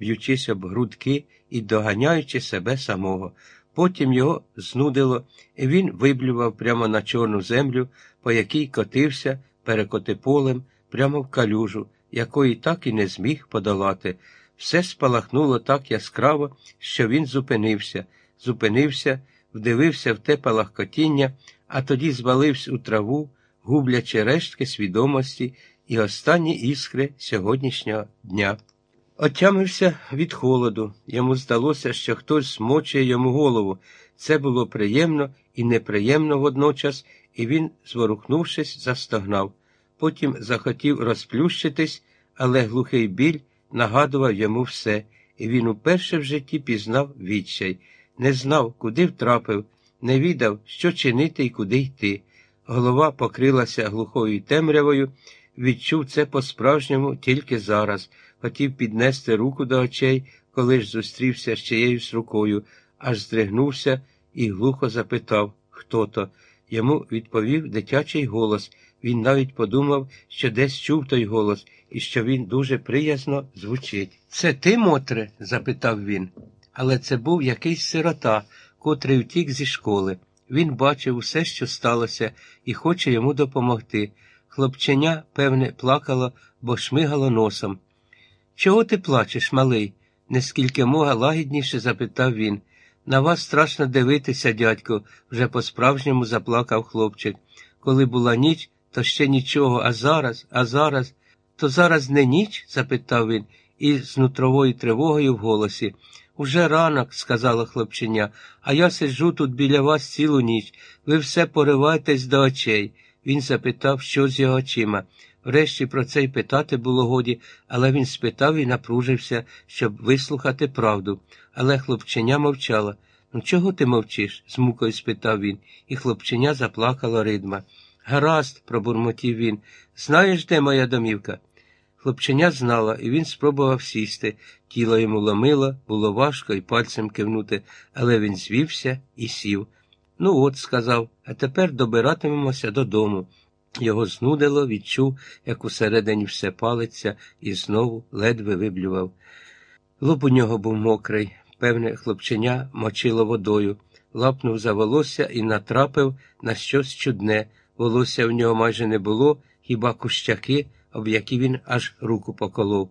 б'ючись об грудки і доганяючи себе самого. Потім його знудило, і він виблював прямо на чорну землю, по якій котився перекоти полем, прямо в калюжу, якої так і не зміг подолати. Все спалахнуло так яскраво, що він зупинився, зупинився, вдивився в те палахкотіння, а тоді звалився у траву, гублячи рештки свідомості і останні іскри сьогоднішнього дня. Отямився від холоду. Йому здалося, що хтось смочує йому голову. Це було приємно і неприємно водночас, і він, зворухнувшись, застогнав. Потім захотів розплющитись, але глухий біль нагадував йому все, і він уперше в житті пізнав відчай, не знав, куди втрапив, не відав, що чинити і куди йти. Голова покрилася глухою темрявою, відчув це по-справжньому тільки зараз, хотів піднести руку до очей, коли ж зустрівся з чиєюсь рукою, аж здригнувся і глухо запитав, хто то. Йому відповів дитячий голос. Він навіть подумав, що десь чув той голос і що він дуже приязно звучить. Це ти, Мотре? запитав він. Але це був якийсь сирота, котрий втік зі школи. Він бачив усе, що сталося, і хоче йому допомогти. Хлопченя, певне, плакало, бо шмигало носом. Чого ти плачеш, малий? нескільки мога лагідніше запитав він. На вас страшно дивитися, дядько, вже по-справжньому заплакав хлопчик. Коли була ніч, то ще нічого, а зараз, а зараз. То зараз не ніч? запитав він із нутровою тривогою в голосі. Уже ранок, сказала хлопченя, а я сиджу тут біля вас цілу ніч. Ви все пориваєтесь до очей. Він запитав, що з його очима. Врешті про це й питати було годі, але він спитав і напружився, щоб вислухати правду. Але хлопченя мовчала. Ну, чого ти мовчиш? з мукою спитав він, і хлопченя заплакала ридма. Гаразд, пробурмотів він. Знаєш, де моя домівка? Хлопченя знала, і він спробував сісти. Тіло йому ломило, було важко і пальцем кивнути, але він звівся і сів. Ну, от, сказав, а тепер добиратимемося додому. Його знудило, відчув, як усередині все палиться, і знову ледве виблював. Лоб у нього був мокрий, певне, хлопченя мочило водою, лапнув за волосся і натрапив на щось чудне. Волосся в нього майже не було, хіба кущаки, об які він аж руку поколов.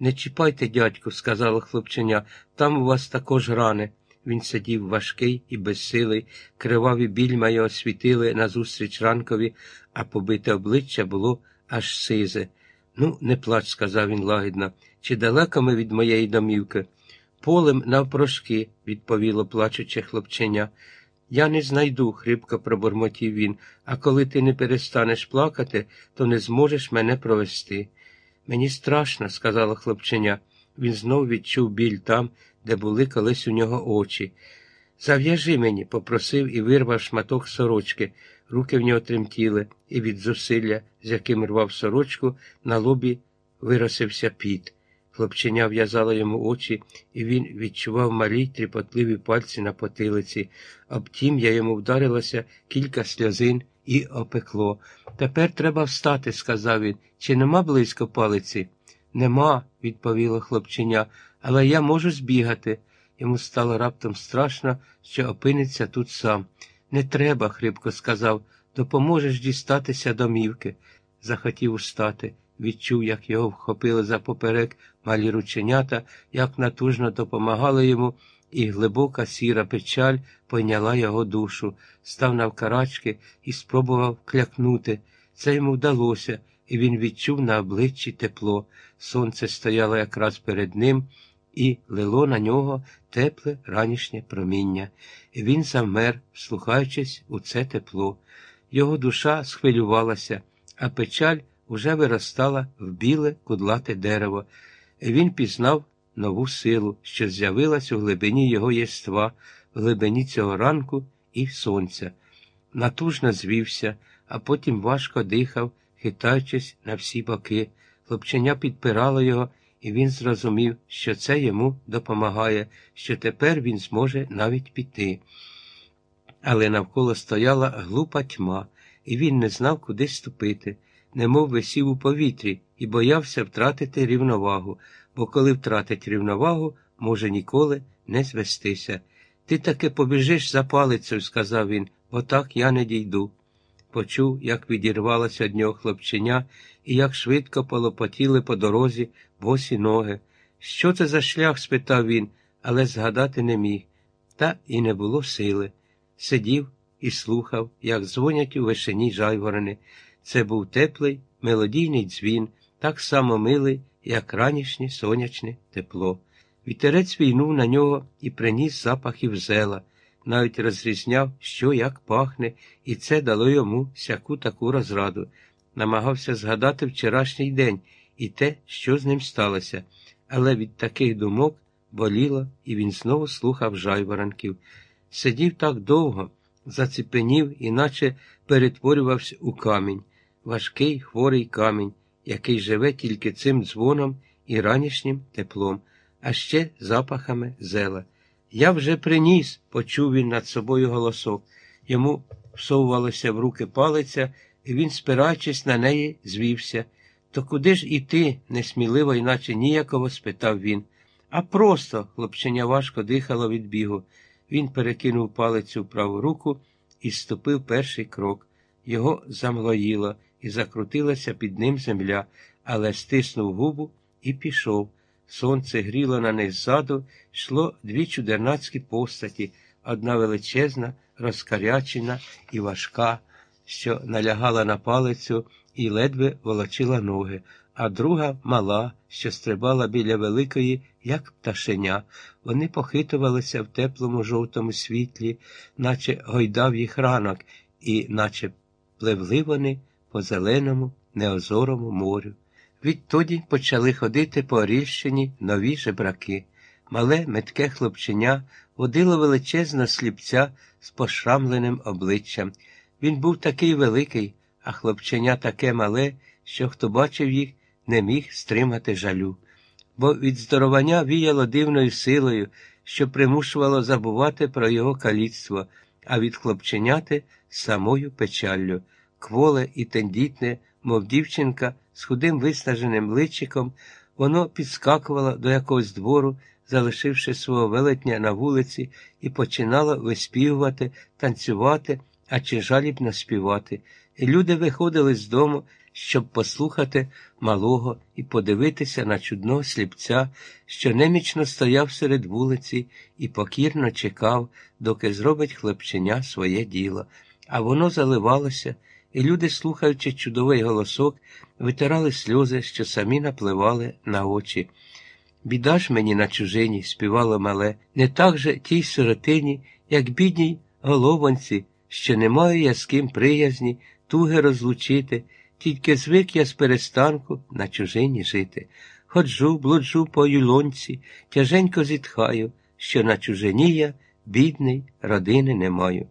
Не чіпайте, дядьку, сказала хлопченя, там у вас також рани. Він сидів важкий і безсилий, криваві більма його світили назустріч ранкові, а побите обличчя було аж сизе. Ну, не плач, сказав він лагідно. Чи далеко ми від моєї домівки? Полем навпрошки, відповіло плачуче хлопченя. Я не знайду, хрипко пробурмотів він, а коли ти не перестанеш плакати, то не зможеш мене провести. Мені страшно, сказала хлопченя. Він знов відчув біль там, де були колись у нього очі. Зав'яжи мені, попросив і вирвав шматок сорочки. Руки в нього тремтіли, і від зусилля, з яким рвав сорочку, на лобі виросився піт. Хлопченя в'язала йому очі, і він відчував малі тріпотливі пальці на потилиці. Обтім я йому вдарилося кілька сльозин і опекло. Тепер треба встати, сказав він. Чи нема близько палиці? Нема, відповіло хлопченя, але я можу збігати. Йому стало раптом страшно, що опиниться тут сам. Не треба, хрипко сказав, допоможеш дістатися домівки. Захотів устати, відчув, як його вхопили за поперек малі рученята, як натужно допомагали йому, і глибока сіра печаль пойняла його душу, став навкарачки і спробував клякнути. Це йому вдалося, і він відчув на обличчі тепло. Сонце стояло якраз перед ним і лило на нього тепле ранішнє проміння, і він завмер, слухаючись у це тепло. Його душа схвилювалася, а печаль уже виростала в біле кудлате дерево. І Він пізнав нову силу, що з'явилась у глибині його єства, в глибині цього ранку і сонця. Натужно звівся, а потім важко дихав, хитаючись на всі боки. Хлопченя підпирало його і він зрозумів, що це йому допомагає, що тепер він зможе навіть піти. Але навколо стояла глупа тьма, і він не знав, куди ступити, немов висів у повітрі і боявся втратити рівновагу. бо коли втратить рівновагу, може ніколи не звестися. Ти таки побіжиш за палицею, сказав він, бо так я не дійду. Почув, як відірвалося від нього хлопченя і як швидко полопотіли по дорозі босі ноги. Що це за шлях? спитав він, але згадати не міг. Та і не було сили. Сидів і слухав, як дзвонять у вишені жайворони. Це був теплий, мелодійний дзвін, так само милий, як ранішнє сонячне тепло. Вітерець війнув на нього і приніс запахів зела, навіть розрізняв, що як пахне, і це дало йому всяку таку розраду. Намагався згадати вчорашній день і те, що з ним сталося, але від таких думок боліло, і він знову слухав жайворонків. Сидів так довго, заціпенів, іначе перетворювався у камінь, важкий хворий камінь, який живе тільки цим дзвоном і ранішнім теплом, а ще запахами зела. Я вже приніс, почув він над собою голосок. Йому всовувалося в руки палиця, і він, спираючись на неї, звівся. То куди ж іти? несміливо, іначе ніяково спитав він. А просто, хлопченя важко дихало від бігу. Він перекинув палицю в праву руку і ступив перший крок. Його замглоїло і закрутилася під ним земля, але стиснув губу і пішов. Сонце гріло на них ззаду, йшло дві чудернацькі постаті, одна величезна, розкарячена і важка, що налягала на палицю і ледве волочила ноги, а друга мала, що стрибала біля великої, як пташеня. Вони похитувалися в теплому жовтому світлі, наче гойдав їх ранок, і наче пливли вони по зеленому, неозорому морю. Відтоді почали ходити по Орільщині нові жебраки. Мале метке хлопченя водило величезна сліпця з пошрамленим обличчям. Він був такий великий, а хлопченя таке мале, що хто бачив їх, не міг стримати жалю. Бо від здоровання віяло дивною силою, що примушувало забувати про його каліцтво, а від хлопченяти самою печаллю. Кволе і тендітне, мов дівчинка, з худим виснаженим личиком, воно підскакувало до якогось двору, залишивши свого велетня на вулиці, і починало виспівувати, танцювати, а чи жалібно співати. І люди виходили з дому, щоб послухати малого і подивитися на чудного сліпця, що немічно стояв серед вулиці і покірно чекав, доки зробить хлопченя своє діло. А воно заливалося, і люди, слухаючи чудовий голосок, витирали сльози, що самі напливали на очі. Біда ж мені на чужині, співало мале, не так же тій сиротині, як бідній головонці, що не маю я з ким приязні, туги розлучити, тільки звик я з перестанку на чужині жити. Ходжу, блуджу по юлонці, тяженько зітхаю, що на чужині я, бідний, родини не маю.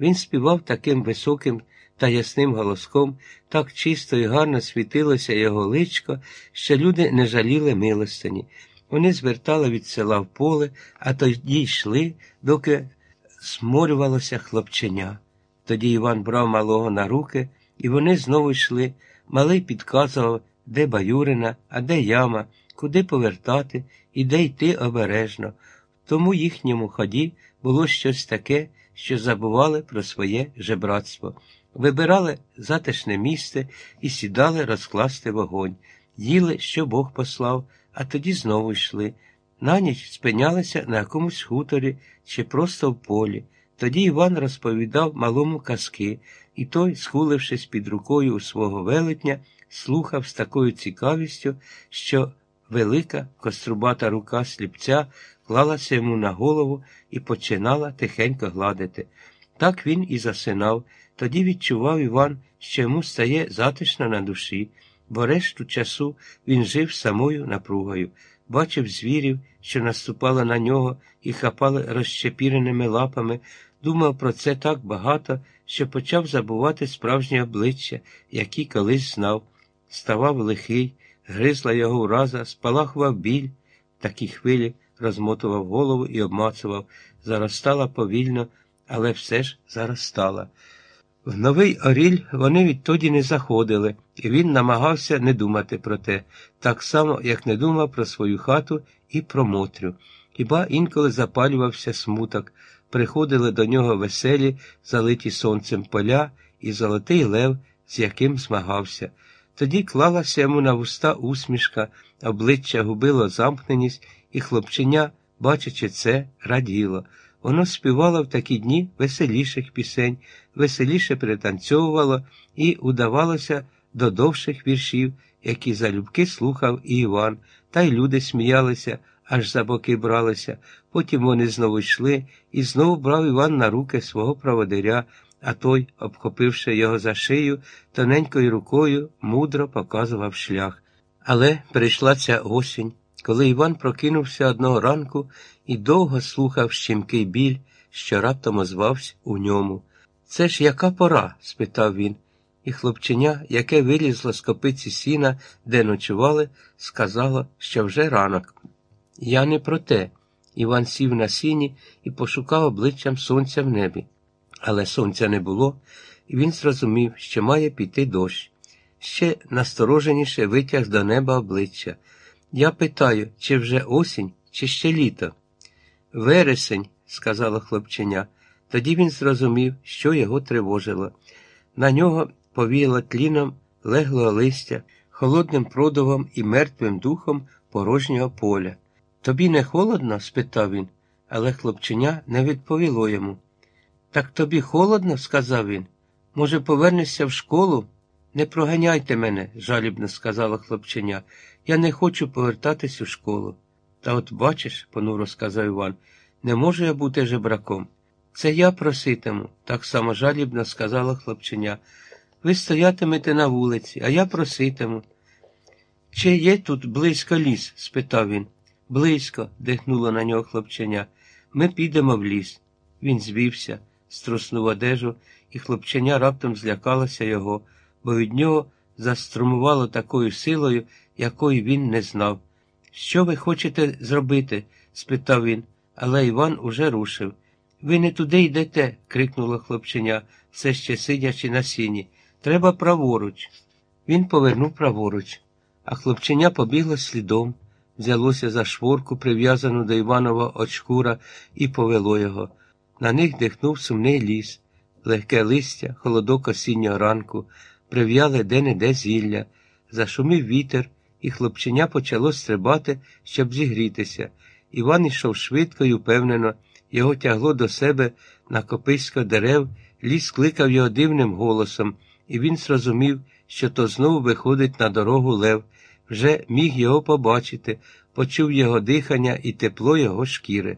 Він співав таким високим та ясним голоском, так чисто і гарно світилося його личко, що люди не жаліли милостині. Вони звертали від села в поле, а тоді йшли, доки сморювалося хлопченя. Тоді Іван брав малого на руки, і вони знову йшли. Малий підказував, де баюрина, а де яма, куди повертати і де йти обережно. В тому їхньому ході було щось таке, що забували про своє жебратство. Вибирали затишне місце і сідали розкласти вогонь, їли, що Бог послав, а тоді знову йшли. На ніч спинялися на якомусь хуторі чи просто в полі. Тоді Іван розповідав малому казки, і той, схулившись під рукою у свого велетня, слухав з такою цікавістю, що велика кострубата рука сліпця клалася йому на голову і починала тихенько гладити. Так він і засинав. Тоді відчував Іван, що йому стає затишно на душі, бо решту часу він жив самою напругою, бачив звірів, що наступали на нього і хапали розщепіреними лапами, думав про це так багато, що почав забувати справжнє обличчя, які колись знав. Ставав лихий, гризла його ураза, спалахував біль, такі хвилі розмотував голову і обмацував, заростала повільно, але все ж заростала. В новий Оріль вони відтоді не заходили, і він намагався не думати про те, так само, як не думав про свою хату і про Мотрю. Хіба інколи запалювався смуток, приходили до нього веселі, залиті сонцем поля і золотий лев, з яким змагався. Тоді клалася йому на вуста усмішка, обличчя губило замкненість, і хлопченя, бачачи це, раділо. Воно співало в такі дні веселіших пісень, веселіше пританцьовувало і удавалося до довших віршів, які залюбки слухав і Іван, та й люди сміялися, аж за боки бралися. Потім вони знову йшли, і знову брав Іван на руки свого проводиря, а той, обхопивши його за шию, тоненькою рукою мудро показував шлях. Але прийшла ця осінь, коли Іван прокинувся одного ранку і довго слухав щемкий біль, що раптом озвався у ньому. Це ж яка пора? спитав він, і хлопченя, яке вилізло з копиці сіна, де ночували, сказало, що вже ранок. Я не про те. Іван сів на сіні і пошукав обличчям сонця в небі. Але сонця не було, і він зрозумів, що має піти дощ. Ще настороженіше витяг до неба обличчя. Я питаю, чи вже осінь, чи ще літо? Вересень, сказала хлопченя. Тоді він зрозумів, що його тривожило. На нього повіяло тліном леглого листя, холодним продувом і мертвим духом порожнього поля. Тобі не холодно? спитав він, але хлопченя не відповіло йому. Так тобі холодно? сказав він. Може, повернешся в школу? Не проганяйте мене, жалібно сказала хлопченя. Я не хочу повертатись у школу. Та от бачиш, понуро сказав Іван, не можу я бути жебраком. Це я проситиму, так само жалібно сказала хлопченя. Ви стоятимете на вулиці, а я проситиму. Чи є тут близько ліс? спитав він. Близько, дихнуло на нього хлопченя. Ми підемо в ліс. Він звівся, струснув одежу, і хлопченя раптом злякалося його, бо від нього заструмувало такою силою, якої він не знав. Що ви хочете зробити? спитав він, але Іван уже рушив. Ви не туди йдете, крикнуло хлопченя, все ще сидячи на сіні. Треба праворуч. Він повернув праворуч, а хлопченя побігло слідом, взялося за шворку, прив'язану до Іванова очкура, і повело його. На них дихнув сумний ліс, легке листя, холодок осіннього ранку, прив'яли де-не-де зілля, зашумів вітер, і хлопченя почало стрибати, щоб зігрітися. Іван йшов швидко і впевнено, його тягло до себе на кописько дерев, ліс кликав його дивним голосом, і він зрозумів, що то знову виходить на дорогу лев, вже міг його побачити, почув його дихання і тепло його шкіри.